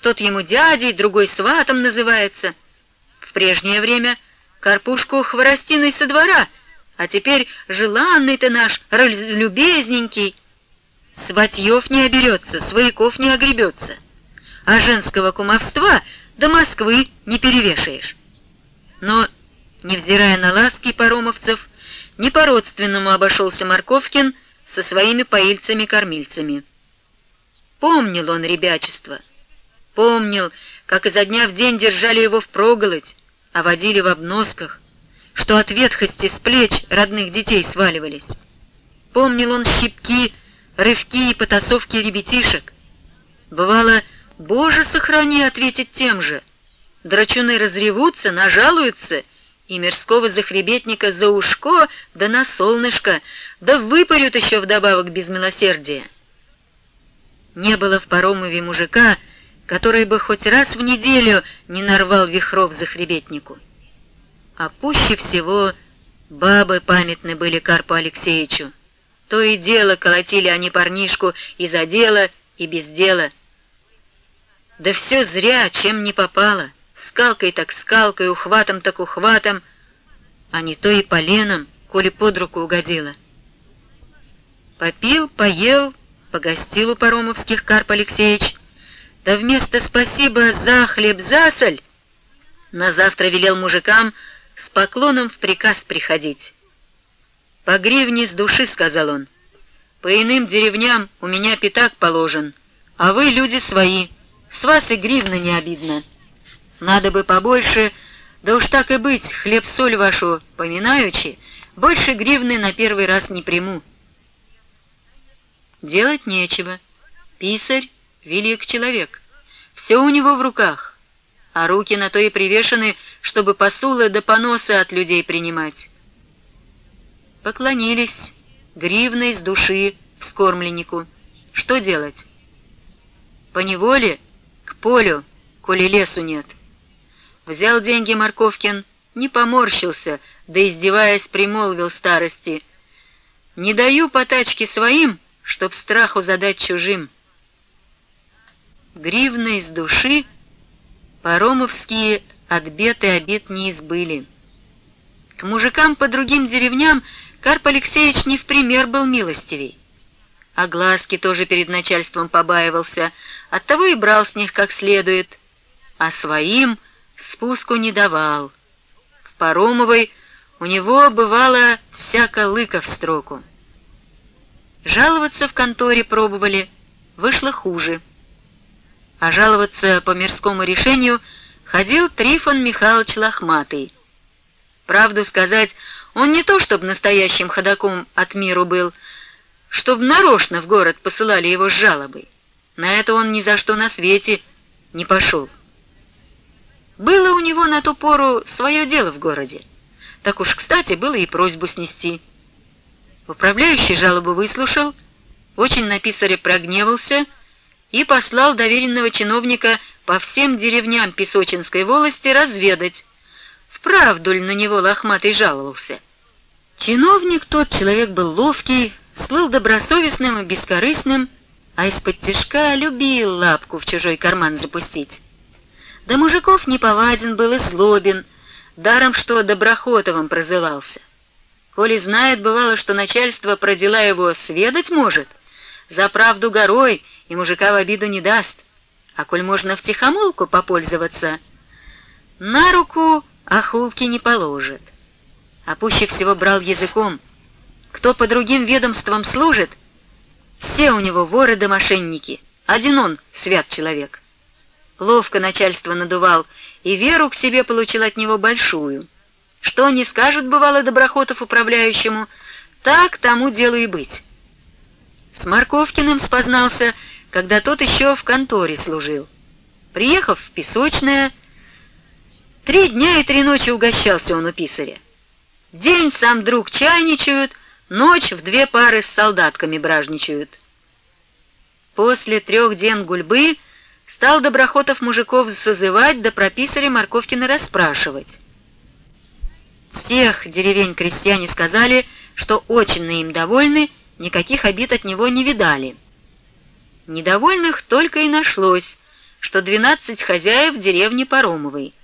Тот ему дядей, другой сватом называется. В прежнее время Карпушку хворостиной со двора, а теперь желанный ты наш, любезненький. Сватьев не оберется, свояков не огребется, а женского кумовства до Москвы не перевешаешь. Но, невзирая на ласки паромовцев, не по-родственному обошелся Марковкин со своими поильцами-кормильцами. Помнил он ребячество, помнил, как изо дня в день держали его впроголодь, а водили в обносках, что от ветхости с плеч родных детей сваливались. Помнил он щипки, рывки и потасовки ребятишек. Бывало, «Боже, сохрани!» ответить тем же. Драчуны разревутся, нажалуются, и мирского захребетника за ушко да на солнышко, да выпарют еще вдобавок без милосердия. Не было в Паромове мужика, который бы хоть раз в неделю не нарвал вихров захребетнику. А пуще всего бабы памятны были Карпу Алексеевичу. То и дело колотили они парнишку и за дело, и без дела. Да все зря, чем не попало. Скалкой так скалкой, ухватом так ухватом, а не то и поленом, коли под руку угодило. Попил, поел, погостил у паромовских Карп Алексеевич, да вместо «спасибо за хлеб, за соль» на завтра велел мужикам с поклоном в приказ приходить. «По гривне с души», — сказал он. «По иным деревням у меня пятак положен, а вы люди свои, с вас и гривна не обидно. Надо бы побольше, да уж так и быть, хлеб-соль вашу поминаючи, больше гривны на первый раз не приму». Делать нечего. Писарь — велик человек. Все у него в руках, а руки на то и привешены, чтобы посулы да поносы от людей принимать поклонились гривной с души вскормленнику. Что делать? По неволе к полю, коли лесу нет. Взял деньги Марковкин, не поморщился, да издеваясь примолвил старости. «Не даю по тачке своим, чтоб страху задать чужим». Гривны из души паромовские от бед и обид не избыли. К мужикам по другим деревням Карп Алексеевич не в пример был милостивей. А глазки тоже перед начальством побаивался, оттого и брал с них как следует, а своим спуску не давал. В Паромовой у него бывало всяко лыка в строку. Жаловаться в конторе пробовали, вышло хуже. А жаловаться по мирскому решению ходил Трифон Михайлович Лохматый. Правду сказать, он не то чтобы настоящим ходаком от миру был, чтобы нарочно в город посылали его с жалобой. На это он ни за что на свете не пошел. Было у него на ту пору свое дело в городе. Так уж, кстати, было и просьбу снести. Управляющий жалобу выслушал, очень на писаря прогневался и послал доверенного чиновника по всем деревням Песочинской волости разведать, Вправду ли на него лохматый жаловался? Чиновник тот человек был ловкий, слыл добросовестным и бескорыстным, а из-под тяжка любил лапку в чужой карман запустить. Да мужиков не поваден был и злобен, даром что Доброхотовым прозывался. Коли знает, бывало, что начальство про дела его сведать может, за правду горой и мужика в обиду не даст, а коль можно втихомолку попользоваться, на руку а хулки не положит. А пуще всего брал языком. Кто по другим ведомствам служит, все у него воры да мошенники, один он свят человек. Ловко начальство надувал, и веру к себе получил от него большую. Что не скажет, бывало, Доброхотов управляющему, так тому делу и быть. С Марковкиным спознался, когда тот еще в конторе служил. Приехав в Песочное, Три дня и три ночи угощался он у писаря. День сам друг чайничают, ночь в две пары с солдатками бражничают. После трех ден гульбы стал Доброхотов мужиков созывать, да про писаря Марковкина расспрашивать. Всех деревень крестьяне сказали, что очень на им довольны, никаких обид от него не видали. Недовольных только и нашлось, что двенадцать хозяев деревни Паромовой —